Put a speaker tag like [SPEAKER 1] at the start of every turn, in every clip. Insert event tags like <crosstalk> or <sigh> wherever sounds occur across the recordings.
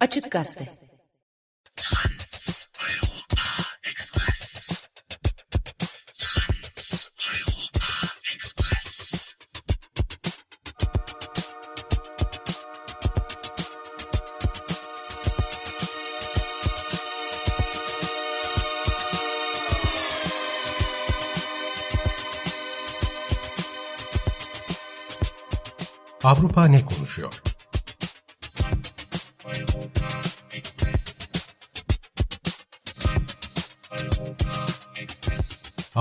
[SPEAKER 1] Açık Gazete
[SPEAKER 2] Avrupa ne konuşuyor?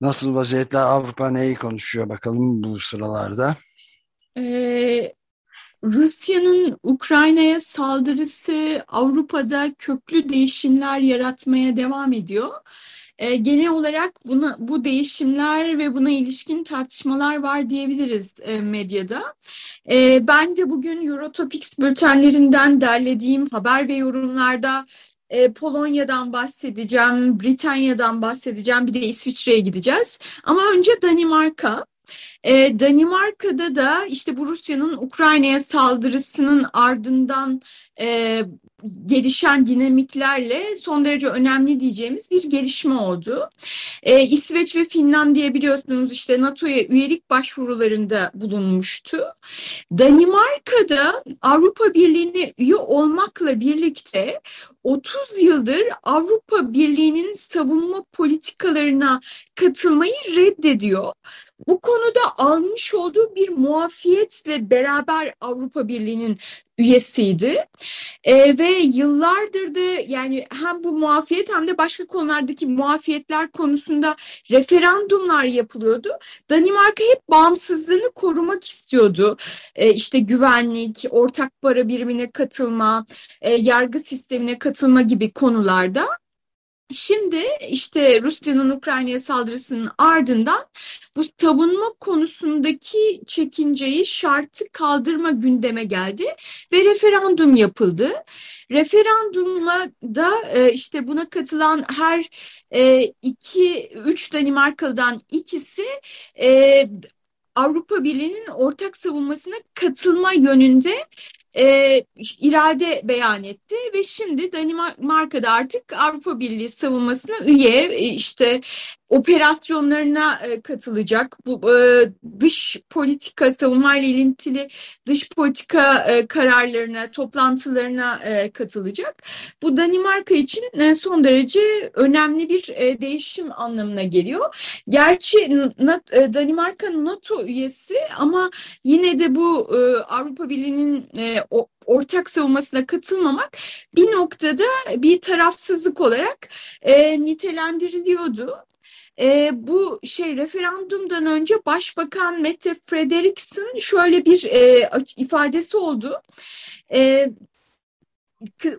[SPEAKER 3] Nasıl vaziyetler Avrupa neyi konuşuyor bakalım bu sıralarda?
[SPEAKER 4] Ee, Rusya'nın Ukrayna'ya saldırısı Avrupa'da köklü değişimler yaratmaya devam ediyor. Ee, genel olarak buna, bu değişimler ve buna ilişkin tartışmalar var diyebiliriz e, medyada. E, ben de bugün Eurotopics bültenlerinden derlediğim haber ve yorumlarda e, Polonya'dan bahsedeceğim, Britanya'dan bahsedeceğim, bir de İsviçre'ye gideceğiz. Ama önce Danimarka. E, Danimarka'da da işte bu Rusya'nın Ukrayna'ya saldırısının ardından e, gelişen dinamiklerle son derece önemli diyeceğimiz bir gelişme oldu. Ee, İsveç ve Finlandiya biliyorsunuz işte NATO'ya üyelik başvurularında bulunmuştu. Danimarka'da Avrupa Birliği'ne üye olmakla birlikte 30 yıldır Avrupa Birliği'nin savunma politikalarına katılmayı reddediyor. Bu konuda almış olduğu bir muafiyetle beraber Avrupa Birliği'nin üyesiydi e, ve yıllardır da yani hem bu muafiyet hem de başka konulardaki muafiyetler konusunda referandumlar yapılıyordu. Danimarka hep bağımsızlığını korumak istiyordu. E, işte güvenlik, ortak para birimine katılma, e, yargı sistemine katılma gibi konularda. Şimdi işte Rusya'nın Ukrayna'ya saldırısının ardından bu savunma konusundaki çekinceyi şartı kaldırma gündeme geldi ve referandum yapıldı. Referandumla da e, işte buna katılan her e, iki, üç Danimarkalı'dan ikisi e, Avrupa Birliği'nin ortak savunmasına katılma yönünde e, irade beyan etti ve şimdi Danimarka'da artık Avrupa Birliği savunmasına üye e, işte operasyonlarına e, katılacak. Bu e, dış politika savunmayla ilintili dış politika e, kararlarına, toplantılarına e, katılacak. Bu Danimarka için e, son derece önemli bir e, değişim anlamına geliyor. Gerçi e, Danimarka NATO üyesi ama yine de bu e, Avrupa Birliği'nin e, o, ortak savunmasına katılmamak bir noktada bir tarafsızlık olarak e, nitelendiriliyordu. E, bu şey referandumdan önce Başbakan Mette Frederiksen şöyle bir e, ifadesi oldu. E,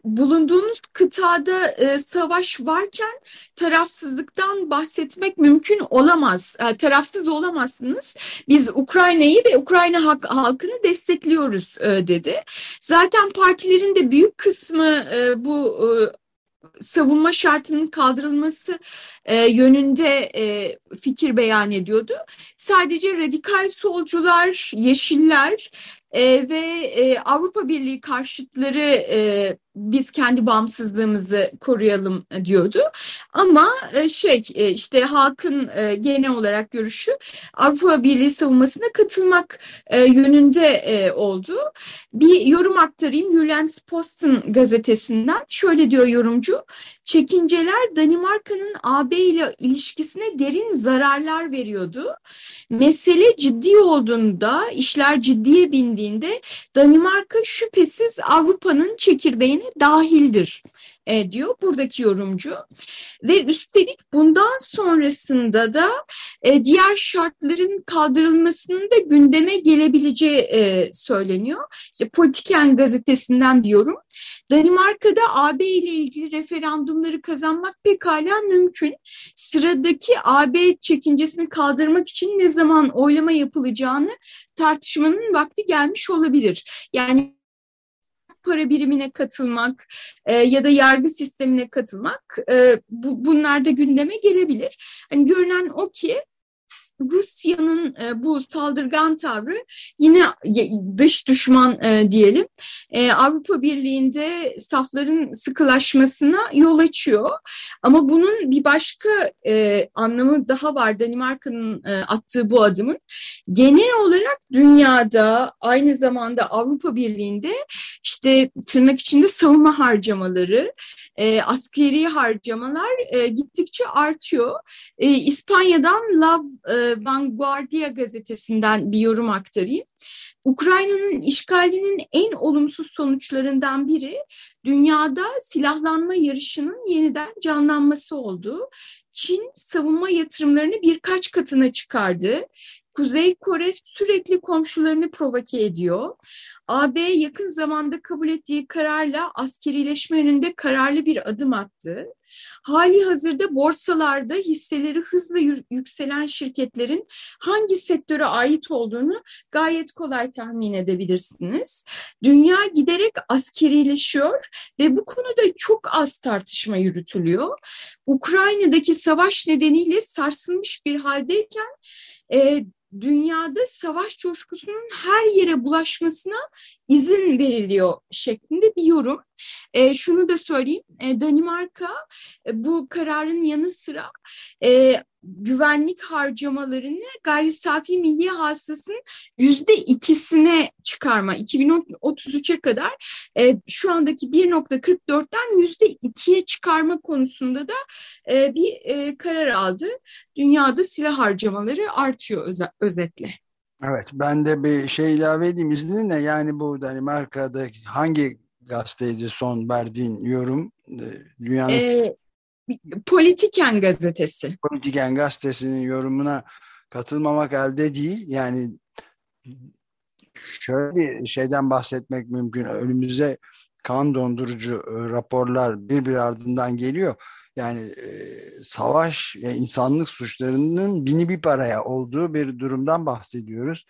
[SPEAKER 4] bulunduğunuz kıtada e, savaş varken tarafsızlıktan bahsetmek mümkün olamaz. E, tarafsız olamazsınız. Biz Ukrayna'yı ve Ukrayna halk, halkını destekliyoruz e, dedi. Zaten partilerin de büyük kısmı e, bu e, savunma şartının kaldırılması e, yönünde e, fikir beyan ediyordu. Sadece radikal solcular, yeşiller e, ve e, Avrupa Birliği karşıtları e, biz kendi bağımsızlığımızı koruyalım diyordu. Ama e, şey e, işte halkın e, genel olarak görüşü Avrupa Birliği savunmasına katılmak e, yönünde e, oldu. Bir yorum aktarayım Jyllands Posten gazetesinden. Şöyle diyor yorumcu. Çekinceler Danimarka'nın AB ile ilişkisine derin zararlar veriyordu. Mesele ciddi olduğunda, işler ciddiye bindiğinde Danimarka şüphesiz Avrupa'nın çekirdeğine dahildir e, diyor buradaki yorumcu. Ve üstelik bundan sonrasında da e, diğer şartların kaldırılmasının da gündeme gelebileceği e, söyleniyor. İşte Politiken gazetesinden bir yorum. Danimarka'da AB ile ilgili referandumları kazanmak pekala mümkün. Sıradaki AB çekincesini kaldırmak için ne zaman oylama yapılacağını tartışmanın vakti gelmiş olabilir. Yani para birimine katılmak e, ya da yargı sistemine katılmak e, bu, bunlar da gündeme gelebilir. Hani görünen o ki Rusya'nın e, bu saldırgan tavrı yine dış düşman e, diyelim e, Avrupa Birliği'nde safların sıkılaşmasına yol açıyor. Ama bunun bir başka anlamı daha var Danimarka'nın attığı bu adımın. Genel olarak dünyada aynı zamanda Avrupa Birliği'nde işte tırnak içinde savunma harcamaları, askeri harcamalar gittikçe artıyor. İspanya'dan Love Vanguardia gazetesinden bir yorum aktarayım. Ukrayna'nın işgalinin en olumsuz sonuçlarından biri dünyada silahlanma yarışının yeniden canlanması oldu. Çin savunma yatırımlarını birkaç katına çıkardı. Kuzey Kore sürekli komşularını provoke ediyor. AB yakın zamanda kabul ettiği kararla askerileşme yönünde kararlı bir adım attı. Hali hazırda borsalarda hisseleri hızla yükselen şirketlerin hangi sektöre ait olduğunu gayet kolay tahmin edebilirsiniz. Dünya giderek askerileşiyor ve bu konuda çok az tartışma yürütülüyor. Ukrayna'daki savaş nedeniyle sarsılmış bir haldeyken e, dünyada savaş coşkusunun her yere bulaşmasına izin veriliyor şeklinde bir yorum. E, şunu da söyleyeyim, e, Danimarka e, bu kararın yanı sıra e, güvenlik harcamalarını gayri safi milli hasılasının yüzde ikisine çıkarma 2033'e kadar e, şu andaki 1.44'ten yüzde ikiye çıkarma konusunda da e, bir e, karar aldı. Dünyada silah harcamaları artıyor öz özetle.
[SPEAKER 3] Evet ben de bir şey ilave edeyim izninle yani bu Danimarka'da hangi gazeteci son verdiğin yorum e, dünyanın ee,
[SPEAKER 4] Politiken gazetesi.
[SPEAKER 3] Politiken gazetesinin yorumuna katılmamak elde değil. Yani şöyle bir şeyden bahsetmek mümkün. Önümüze kan dondurucu e, raporlar bir bir ardından geliyor. Yani e, savaş ve insanlık suçlarının bini bir paraya olduğu bir durumdan bahsediyoruz.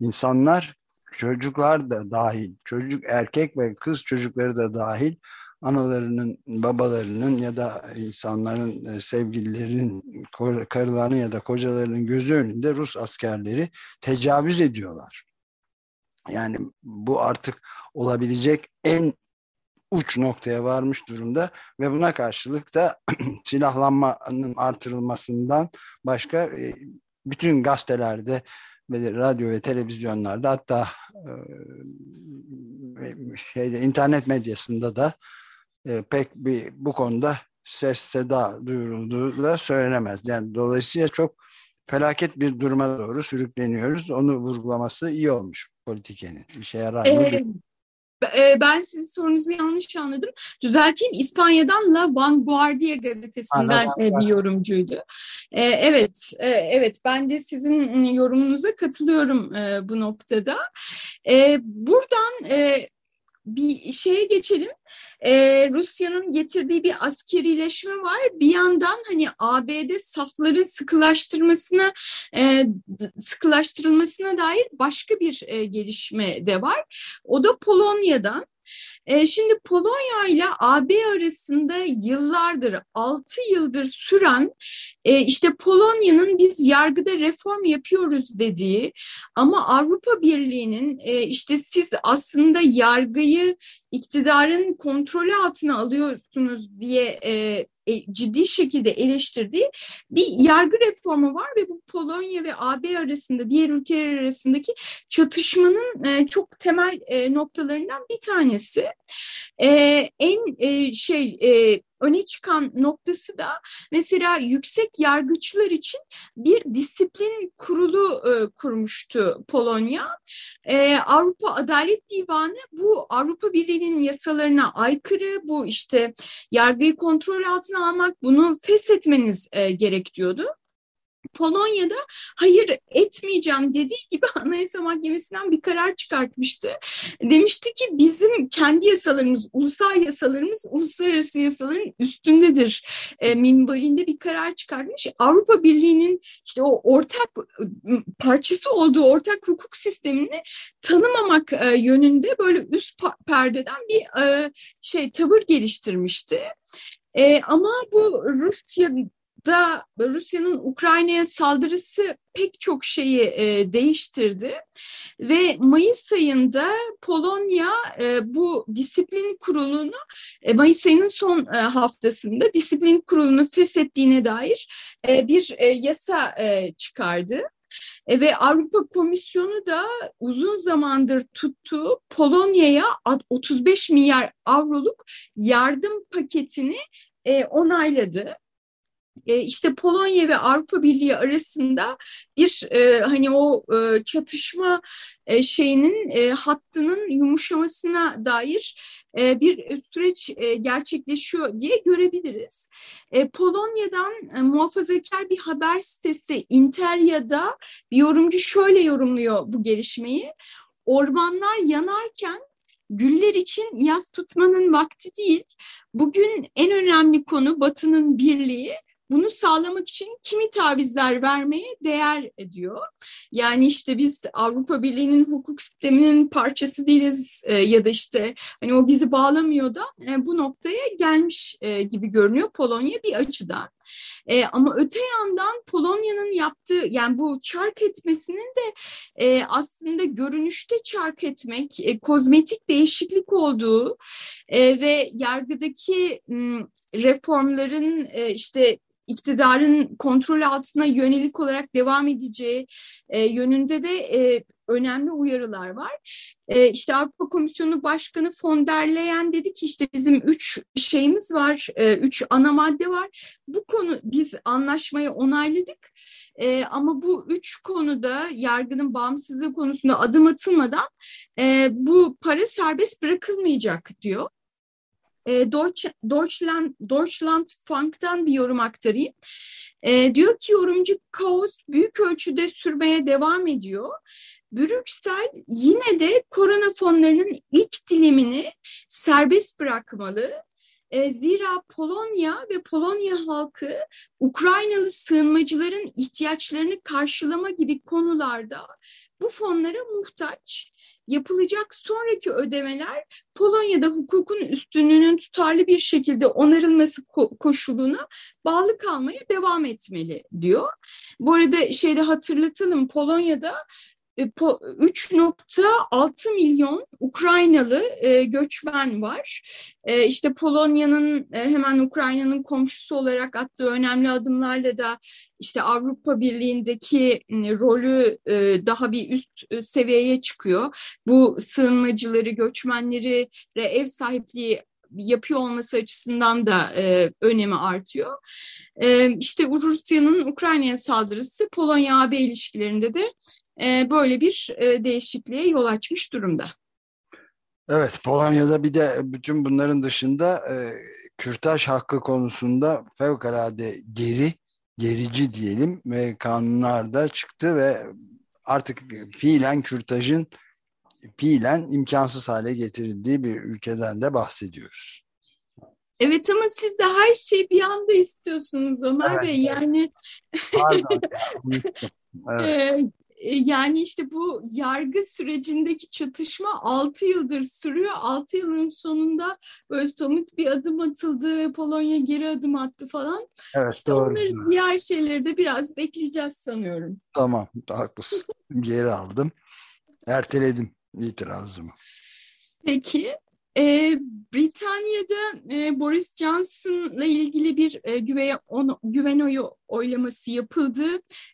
[SPEAKER 3] İnsanlar çocuklar da dahil, çocuk erkek ve kız çocukları da dahil analarının, babalarının ya da insanların, e, sevgililerinin, karılarının ya da kocalarının gözü önünde Rus askerleri tecavüz ediyorlar. Yani bu artık olabilecek en uç noktaya varmış durumda ve buna karşılık da <clears throat> silahlanmanın artırılmasından başka e, bütün gazetelerde ve radyo ve televizyonlarda hatta e, şeyde internet medyasında da e, pek bir bu konuda ses seda duyurulduğu da söylenemez. Yani dolayısıyla çok felaket bir duruma doğru sürükleniyoruz. Onu vurgulaması iyi olmuş politikenin. İşe yarar mı? Ee,
[SPEAKER 4] e, ben sizin sorunuzu yanlış anladım. Düzelteyim İspanya'dan La Vanguardia gazetesinden Anladım. E, bir yorumcuydu. E, evet, evet ben de sizin yorumunuza katılıyorum bu noktada. Buradan bir şeye geçelim. Ee, Rusya'nın getirdiği bir askerileşme var. Bir yandan hani ABD safların sıkılaştırmasına e, sıkılaştırılmasına dair başka bir e, gelişme de var. O da Polonya'dan. E, şimdi Polonya ile AB arasında yıllardır, 6 yıldır süren e, işte Polonya'nın biz yargıda reform yapıyoruz dediği ama Avrupa Birliği'nin e, işte siz aslında yargıyı iktidarın kontrolü altına alıyorsunuz diye e, e, ciddi şekilde eleştirdiği bir yargı reformu var ve bu Polonya ve AB arasında diğer ülkeler arasındaki çatışmanın e, çok temel e, noktalarından bir tanesi. en şey öne çıkan noktası da mesela yüksek yargıçlar için bir disiplin kurulu e, kurmuştu Polonya. E, Avrupa Adalet Divanı bu Avrupa Birliği'nin yasalarına aykırı bu işte yargıyı kontrol altına almak bunu feshetmeniz e, gerek diyordu. Polonya'da hayır etmeyeceğim dediği gibi <laughs> Anayasa Mahkemesi'nden bir karar çıkartmıştı. Demişti ki bizim kendi yasalarımız, ulusal yasalarımız uluslararası yasaların üstündedir. E, minvalinde bir karar çıkartmış. Avrupa Birliği'nin işte o ortak parçası olduğu ortak hukuk sistemini tanımamak e, yönünde böyle üst perdeden bir e, şey tavır geliştirmişti. E, ama bu Rusya da Rusya'nın Ukrayna'ya saldırısı pek çok şeyi e, değiştirdi ve Mayıs ayında Polonya e, bu disiplin kurulunu e, Mayıs ayının son e, haftasında disiplin kurulunu feshettiğine dair e, bir e, yasa e, çıkardı. E, ve Avrupa Komisyonu da uzun zamandır tuttuğu Polonya'ya 35 milyar avroluk yardım paketini e, onayladı e, işte Polonya ve Avrupa Birliği arasında bir e, hani o e, çatışma e, şeyinin e, hattının yumuşamasına dair e, bir süreç e, gerçekleşiyor diye görebiliriz. E, Polonya'dan e, muhafazakar bir haber sitesi Interya'da bir yorumcu şöyle yorumluyor bu gelişmeyi. Ormanlar yanarken güller için yaz tutmanın vakti değil. Bugün en önemli konu Batı'nın birliği bunu sağlamak için kimi tavizler vermeye değer ediyor. Yani işte biz Avrupa Birliği'nin hukuk sisteminin parçası değiliz e, ya da işte hani o bizi bağlamıyor da e, bu noktaya gelmiş e, gibi görünüyor Polonya bir açıdan. E, ama öte yandan Polonya'nın yaptığı yani bu çark etmesinin de e, aslında görünüşte çark etmek, e, kozmetik değişiklik olduğu e, ve yargıdaki m, reformların e, işte iktidarın kontrol altına yönelik olarak devam edeceği e, yönünde de e, önemli uyarılar var. E, işte Avrupa Komisyonu Başkanı von der Leyen dedi ki işte bizim üç şeyimiz var, e, üç ana madde var. Bu konu biz anlaşmayı onayladık. E, ama bu üç konuda yargının bağımsızlığı konusunda adım atılmadan e, bu para serbest bırakılmayacak diyor e, Deutschland, Deutschland Funk'tan bir yorum aktarayım. E, diyor ki yorumcu kaos büyük ölçüde sürmeye devam ediyor. Brüksel yine de korona fonlarının ilk dilimini serbest bırakmalı. E, zira Polonya ve Polonya halkı Ukraynalı sığınmacıların ihtiyaçlarını karşılama gibi konularda bu fonlara muhtaç yapılacak sonraki ödemeler Polonya'da hukukun üstünlüğünün tutarlı bir şekilde onarılması koşuluna bağlı kalmaya devam etmeli diyor. Bu arada şeyde hatırlatalım Polonya'da 3.6 e, milyon Ukraynalı e, göçmen var. E, işte Polonya'nın hemen Ukrayna'nın komşusu olarak attığı önemli adımlarla da işte Avrupa Birliği'ndeki rolü daha bir üst seviyeye çıkıyor. Bu sığınmacıları, göçmenleri ev sahipliği yapıyor olması açısından da e, önemi artıyor. E, işte Rusya'nın Ukrayna'ya saldırısı Polonya-AB ilişkilerinde de e, böyle bir e, değişikliğe yol açmış durumda.
[SPEAKER 3] Evet Polonya'da bir de bütün bunların dışında e, kürtaj hakkı konusunda fevkalade geri, gerici diyelim ve kanunlar da çıktı ve artık fiilen kürtajın fiilen imkansız hale getirildiği bir ülkeden de bahsediyoruz.
[SPEAKER 4] Evet ama siz de her şeyi bir anda istiyorsunuz Ömer evet. Bey. Yani Pardon. <laughs> evet. E, yani işte bu yargı sürecindeki çatışma 6 yıldır sürüyor. 6 yılın sonunda böyle somut bir adım atıldı ve Polonya geri adım attı falan. Evet işte doğru. Onları diğer şeyleri de biraz bekleyeceğiz sanıyorum.
[SPEAKER 3] Tamam haklısın. geri aldım. Erteledim itirazımı.
[SPEAKER 4] Peki. Ee, Britanya'da e, Boris Johnson'la ilgili bir e, güven, on, güven oyu oylaması yapıldı.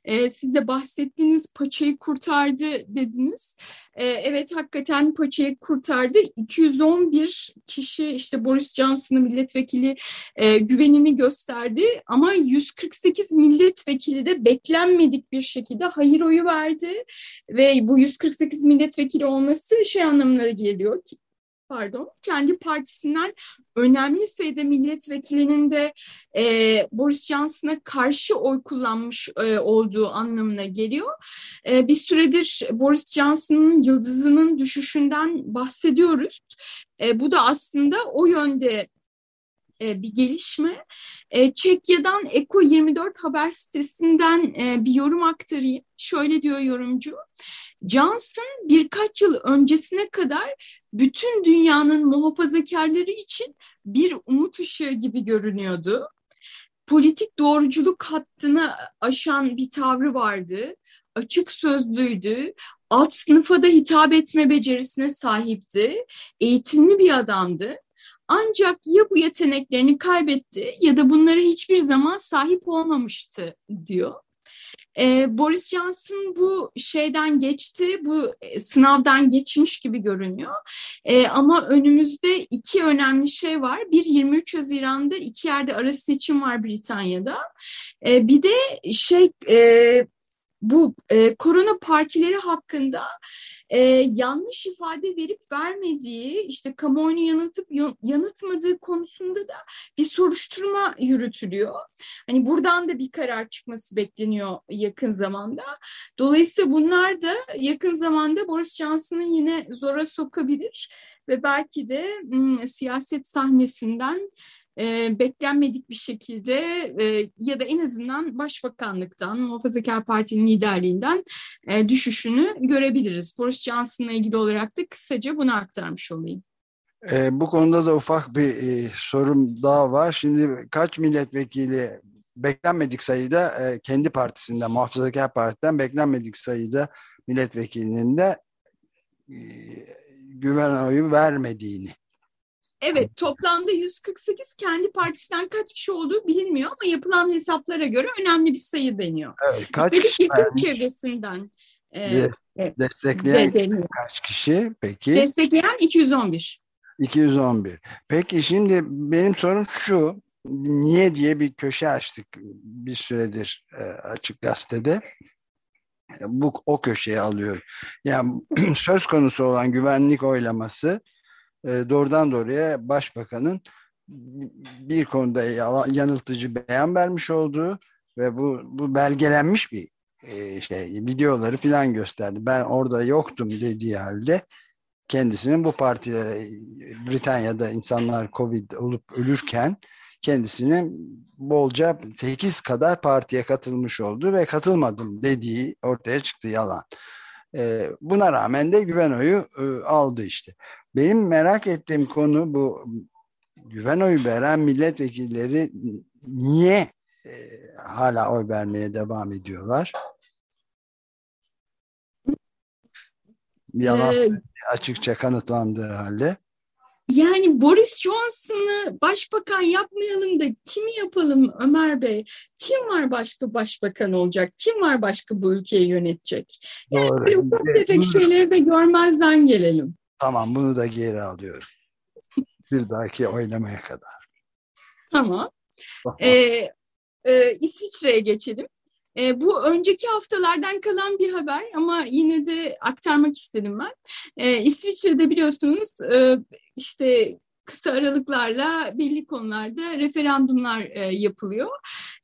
[SPEAKER 4] E, siz de bahsettiğiniz paçayı kurtardı dediniz. E, evet hakikaten paçayı kurtardı. 211 kişi işte Boris Johnson'ın milletvekili e, güvenini gösterdi ama 148 milletvekili de beklenmedik bir şekilde hayır oyu verdi ve bu 148 milletvekili olması şey anlamına geliyor ki pardon kendi partisinden önemli sayıda milletvekilinin de e, Boris Johnson'a karşı oy kullanmış e, olduğu anlamına geliyor. E, bir süredir Boris Johnson'ın yıldızının düşüşünden bahsediyoruz. E, bu da aslında o yönde e, bir gelişme. E, Çekya'dan Eko 24 haber sitesinden e, bir yorum aktarayım. Şöyle diyor yorumcu. Johnson birkaç yıl öncesine kadar bütün dünyanın muhafazakarları için bir umut ışığı gibi görünüyordu. Politik doğruculuk hattını aşan bir tavrı vardı. Açık sözlüydü. Alt sınıfa da hitap etme becerisine sahipti. Eğitimli bir adamdı. Ancak ya bu yeteneklerini kaybetti ya da bunlara hiçbir zaman sahip olmamıştı diyor. Ee, Boris Johnson bu şeyden geçti, bu e, sınavdan geçmiş gibi görünüyor. Ee, ama önümüzde iki önemli şey var. Bir 23 Haziran'da iki yerde ara seçim var Britanya'da. Ee, bir de şey e, bu e, korona partileri hakkında e, yanlış ifade verip vermediği, işte kamuoyunu yanıltıp yanıtmadığı konusunda da bir soruşturma yürütülüyor. Hani buradan da bir karar çıkması bekleniyor yakın zamanda. Dolayısıyla bunlar da yakın zamanda Boris Johnson'ı yine zora sokabilir ve belki de m, siyaset sahnesinden e, beklenmedik bir şekilde e, ya da en azından Başbakanlıktan, Muhafazakar Parti'nin liderliğinden e, düşüşünü görebiliriz. Boris Johnson'la ilgili olarak da kısaca bunu aktarmış olayım.
[SPEAKER 3] E, bu konuda da ufak bir e, sorum daha var. Şimdi kaç milletvekili beklenmedik sayıda e, kendi partisinde, Muhafazakar Parti'den beklenmedik sayıda milletvekilinin de e, güven oyu vermediğini
[SPEAKER 4] Evet toplamda 148 kendi partisinden kaç kişi olduğu bilinmiyor ama yapılan hesaplara göre önemli bir sayı deniyor.
[SPEAKER 3] Evet, kaç
[SPEAKER 4] Üstelik yakın çevresinden
[SPEAKER 3] e, destekleyen de, kaç kişi peki?
[SPEAKER 4] Destekleyen 211.
[SPEAKER 3] 211. Peki şimdi benim sorum şu. Niye diye bir köşe açtık bir süredir e, açık gazetede. Bu o köşeye alıyorum. Yani <clears throat> söz konusu olan güvenlik oylaması e, doğrudan doğruya başbakanın bir konuda yanıltıcı beyan vermiş olduğu ve bu, bu belgelenmiş bir e, şey videoları filan gösterdi. Ben orada yoktum dediği halde kendisinin bu partilere Britanya'da insanlar Covid olup ölürken kendisinin bolca 8 kadar partiye katılmış oldu ve katılmadım dediği ortaya çıktı yalan. E, buna rağmen de güven oyu e, aldı işte. Benim merak ettiğim konu bu güven oyu veren milletvekilleri niye e, hala oy vermeye devam ediyorlar? Yalan ee, açıkça kanıtlandığı halde.
[SPEAKER 4] Yani Boris Johnson'ı başbakan yapmayalım da kimi yapalım Ömer Bey? Kim var başka başbakan olacak? Kim var başka bu ülkeyi yönetecek? Yani Doğru. böyle ufak tefek şeyleri de görmezden gelelim.
[SPEAKER 3] Tamam bunu da geri alıyorum. Bir dahaki oylamaya kadar.
[SPEAKER 4] Tamam. ee, e, İsviçre'ye geçelim. E, bu önceki haftalardan kalan bir haber ama yine de aktarmak istedim ben. E, İsviçre'de biliyorsunuz e, işte kısa aralıklarla belli konularda referandumlar e, yapılıyor.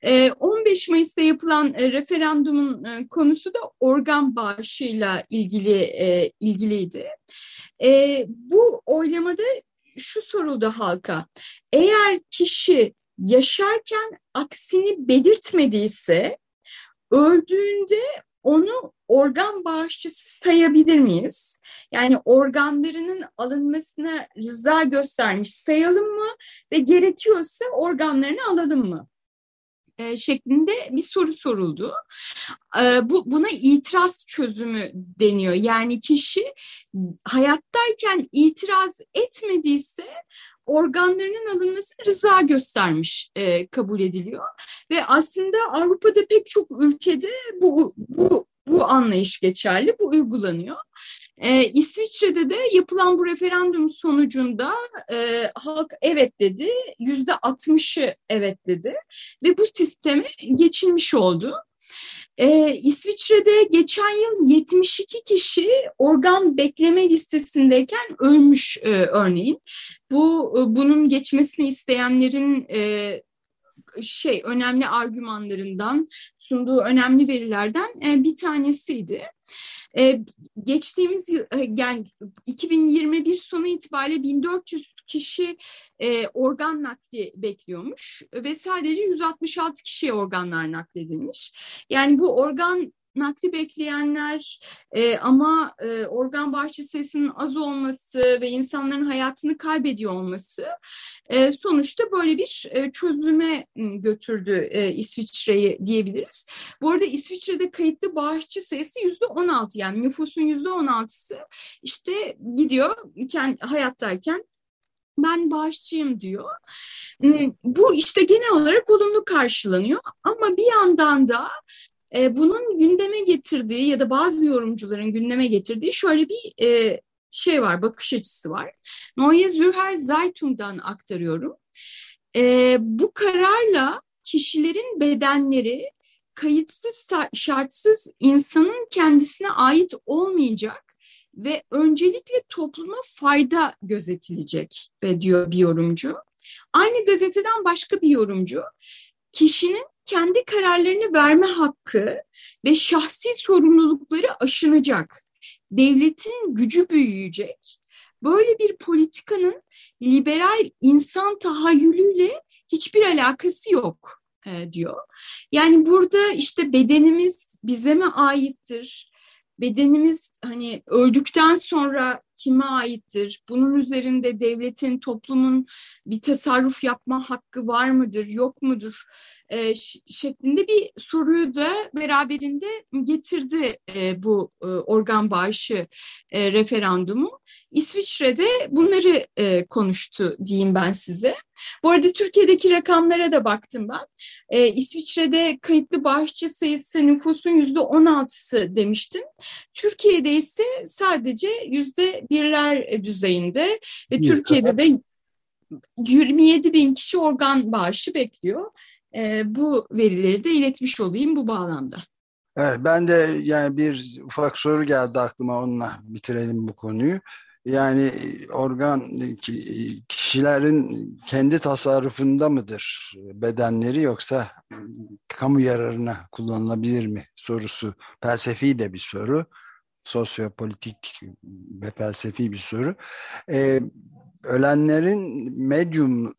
[SPEAKER 4] E, 15 Mayıs'ta yapılan e, referandumun e, konusu da organ bağışıyla ilgili e, ilgiliydi. E, bu oylamada şu soruldu halka. Eğer kişi yaşarken aksini belirtmediyse öldüğünde onu organ bağışçısı sayabilir miyiz? Yani organlarının alınmasına rıza göstermiş sayalım mı ve gerekiyorsa organlarını alalım mı? E, şeklinde bir soru soruldu. E, bu buna itiraz çözümü deniyor. Yani kişi hayattayken itiraz etmediyse organlarının alınması rıza göstermiş e, kabul ediliyor. Ve aslında Avrupa'da pek çok ülkede bu, bu, bu anlayış geçerli, bu uygulanıyor. E, İsviçre'de de yapılan bu referandum sonucunda e, halk evet dedi, yüzde 60'ı evet dedi ve bu sisteme geçilmiş oldu. Ee, İsviçre'de geçen yıl 72 kişi organ bekleme listesindeyken ölmüş e, örneğin. Bu e, bunun geçmesini isteyenlerin e, şey önemli argümanlarından sunduğu önemli verilerden e, bir tanesiydi. E, geçtiğimiz yıl e, yani 2021 sonu itibariyle 1400 kişi e, organ nakli bekliyormuş ve sadece 166 kişiye organlar nakledilmiş. Yani bu organ nakli bekleyenler e, ama e, organ bağışı sayısının az olması ve insanların hayatını kaybediyor olması e, sonuçta böyle bir e, çözüme götürdü e, İsviçre'yi diyebiliriz. Bu arada İsviçre'de kayıtlı bağışçı sayısı yüzde on altı yani nüfusun yüzde on altısı işte gidiyor kendi, hayattayken ben bağışçıyım diyor. Bu işte genel olarak olumlu karşılanıyor ama bir yandan da e, bunun gündeme getirdiği ya da bazı yorumcuların gündeme getirdiği şöyle bir e, şey var, bakış açısı var. Neue Zürcher Zeitung'dan aktarıyorum. E, bu kararla kişilerin bedenleri kayıtsız şartsız insanın kendisine ait olmayacak ve öncelikle topluma fayda gözetilecek diyor bir yorumcu. Aynı gazeteden başka bir yorumcu kişinin kendi kararlarını verme hakkı ve şahsi sorumlulukları aşınacak. Devletin gücü büyüyecek. Böyle bir politikanın liberal insan tahayyülüyle hiçbir alakası yok e, diyor. Yani burada işte bedenimiz bize mi aittir? bedenimiz hani öldükten sonra kime aittir? Bunun üzerinde devletin, toplumun bir tasarruf yapma hakkı var mıdır, yok mudur? E, şeklinde bir soruyu da beraberinde getirdi e, bu e, organ bağışı e, referandumu. İsviçre'de bunları e, konuştu diyeyim ben size. Bu arada Türkiye'deki rakamlara da baktım ben. E, İsviçre'de kayıtlı bağışçı sayısı nüfusun yüzde on altısı demiştim. Türkiye'de ise sadece yüzde birler düzeyinde ve Türkiye'de de 27 bin kişi organ bağışı bekliyor. E, bu verileri de iletmiş olayım bu bağlamda.
[SPEAKER 3] Evet, ben de yani bir ufak soru geldi aklıma onunla bitirelim bu konuyu. Yani organ kişilerin kendi tasarrufunda mıdır bedenleri yoksa kamu yararına kullanılabilir mi sorusu felsefi de bir soru sosyopolitik ve felsefi bir soru. Ee, ölenlerin medyum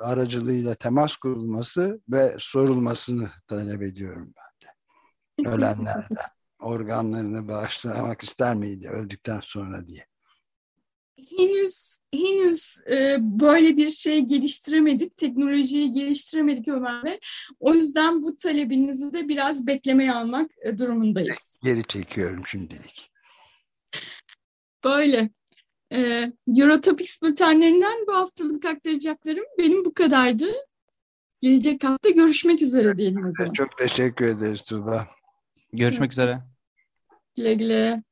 [SPEAKER 3] aracılığıyla temas kurulması ve sorulmasını talep ediyorum ben de. Ölenlerden. <laughs> Organlarını bağışlamak ister miydi öldükten sonra diye
[SPEAKER 4] henüz henüz e, böyle bir şey geliştiremedik, teknolojiyi geliştiremedik Ömer Bey. O yüzden bu talebinizi de biraz beklemeye almak e, durumundayız.
[SPEAKER 3] Geri çekiyorum şimdilik.
[SPEAKER 4] Böyle. E, Eurotopics bültenlerinden bu haftalık aktaracaklarım benim bu kadardı. Gelecek hafta görüşmek üzere diyelim o zaman.
[SPEAKER 3] Çok teşekkür ederiz Tuba.
[SPEAKER 1] Görüşmek üzere.
[SPEAKER 4] Güle güle.